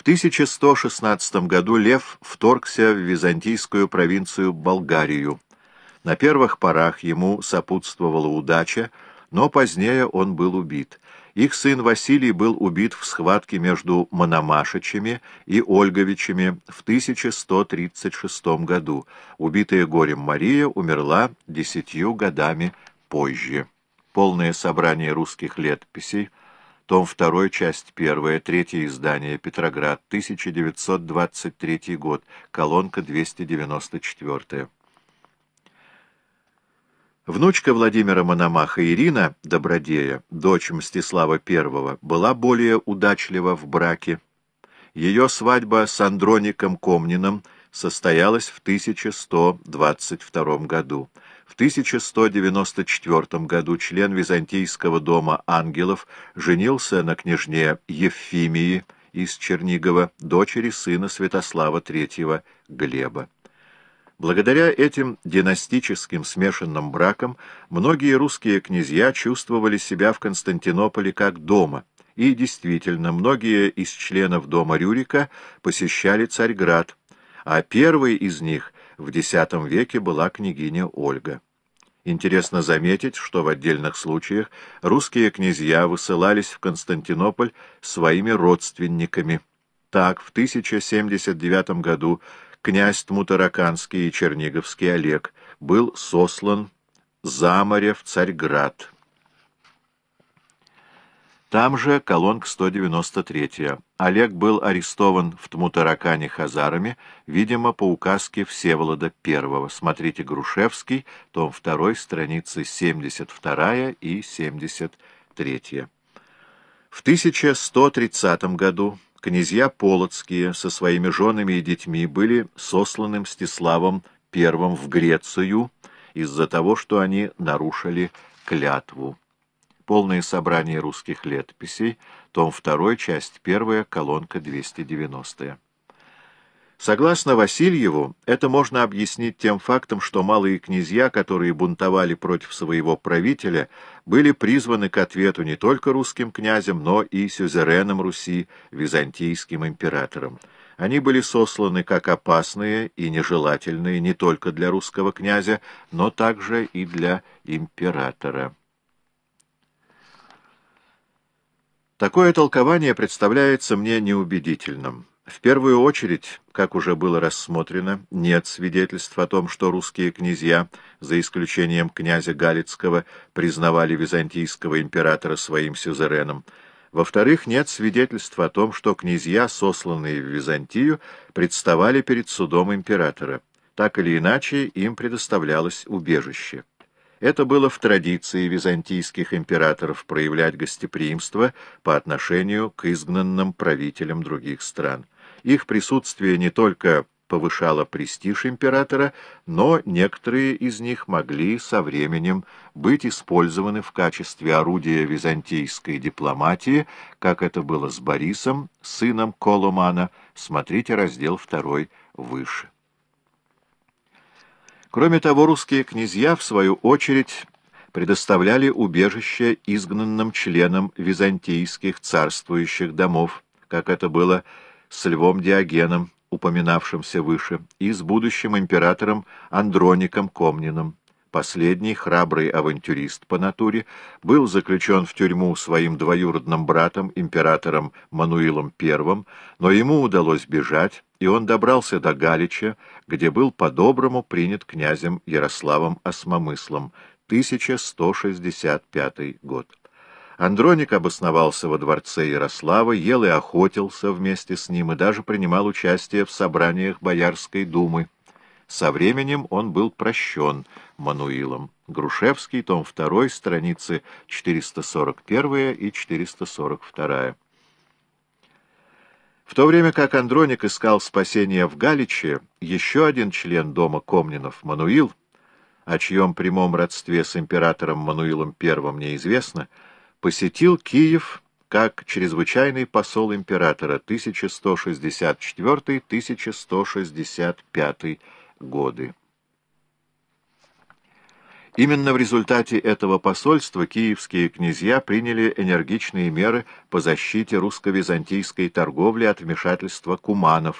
В 1116 году Лев вторгся в византийскую провинцию Болгарию. На первых порах ему сопутствовала удача, но позднее он был убит. Их сын Василий был убит в схватке между Мономашичами и Ольговичами в 1136 году. Убитая горем Мария умерла десятью годами позже. Полное собрание русских летописей, том 2, часть 1, третье издание, Петроград, 1923 год, колонка 294. Внучка Владимира Мономаха Ирина Добродея, дочь Мстислава I, была более удачлива в браке. Ее свадьба с Андроником Комниным состоялась в 1122 году. В 1194 году член Византийского дома ангелов женился на княжне Евфимии из Чернигова, дочери сына Святослава III Глеба. Благодаря этим династическим смешанным бракам многие русские князья чувствовали себя в Константинополе как дома, и действительно, многие из членов дома Рюрика посещали Царьград, а первой из них в X веке была княгиня Ольга. Интересно заметить, что в отдельных случаях русские князья высылались в Константинополь своими родственниками. Так, в 1079 году князь Тмутараканский и Черниговский Олег был сослан за море в Царьград. Там же колонка 193. Олег был арестован в Тмутаракане хазарами, видимо, по указке Всеволода I. Смотрите Грушевский, том 2, страницы 72 и 73. В 1130 году князья Полоцкие со своими женами и детьми были сосланы Мстиславом I в Грецию из-за того, что они нарушили клятву. Полное собрание русских летописей, том 2, часть 1, колонка 290. Согласно Васильеву, это можно объяснить тем фактом, что малые князья, которые бунтовали против своего правителя, были призваны к ответу не только русским князем, но и сюзереном Руси, византийским императором. Они были сосланы как опасные и нежелательные не только для русского князя, но также и для императора. Такое толкование представляется мне неубедительным. В первую очередь, как уже было рассмотрено, нет свидетельств о том, что русские князья, за исключением князя Галицкого, признавали византийского императора своим сюзереном. Во-вторых, нет свидетельств о том, что князья, сосланные в Византию, представали перед судом императора. Так или иначе, им предоставлялось убежище. Это было в традиции византийских императоров проявлять гостеприимство по отношению к изгнанным правителям других стран. Их присутствие не только повышало престиж императора, но некоторые из них могли со временем быть использованы в качестве орудия византийской дипломатии, как это было с Борисом, сыном Коломана, смотрите раздел 2 выше. Кроме того, русские князья, в свою очередь, предоставляли убежище изгнанным членам византийских царствующих домов, как это было с Львом Диогеном, упоминавшимся выше, и с будущим императором Андроником Комниным. Последний, храбрый авантюрист по натуре, был заключен в тюрьму своим двоюродным братом, императором Мануилом I, но ему удалось бежать, и он добрался до Галича, где был по-доброму принят князем Ярославом Осмомыслом, 1165 год. Андроник обосновался во дворце Ярослава, ел и охотился вместе с ним и даже принимал участие в собраниях Боярской думы. Со временем он был прощен Мануилом. Грушевский, том 2, страницы 441 и 442. В то время как Андроник искал спасения в Галиче, еще один член дома Комнинов, Мануил, о чьем прямом родстве с императором Мануилом I неизвестно, посетил Киев как чрезвычайный посол императора 1164-1165 годы. Именно в результате этого посольства киевские князья приняли энергичные меры по защите русско-византийской торговли от вмешательства куманов,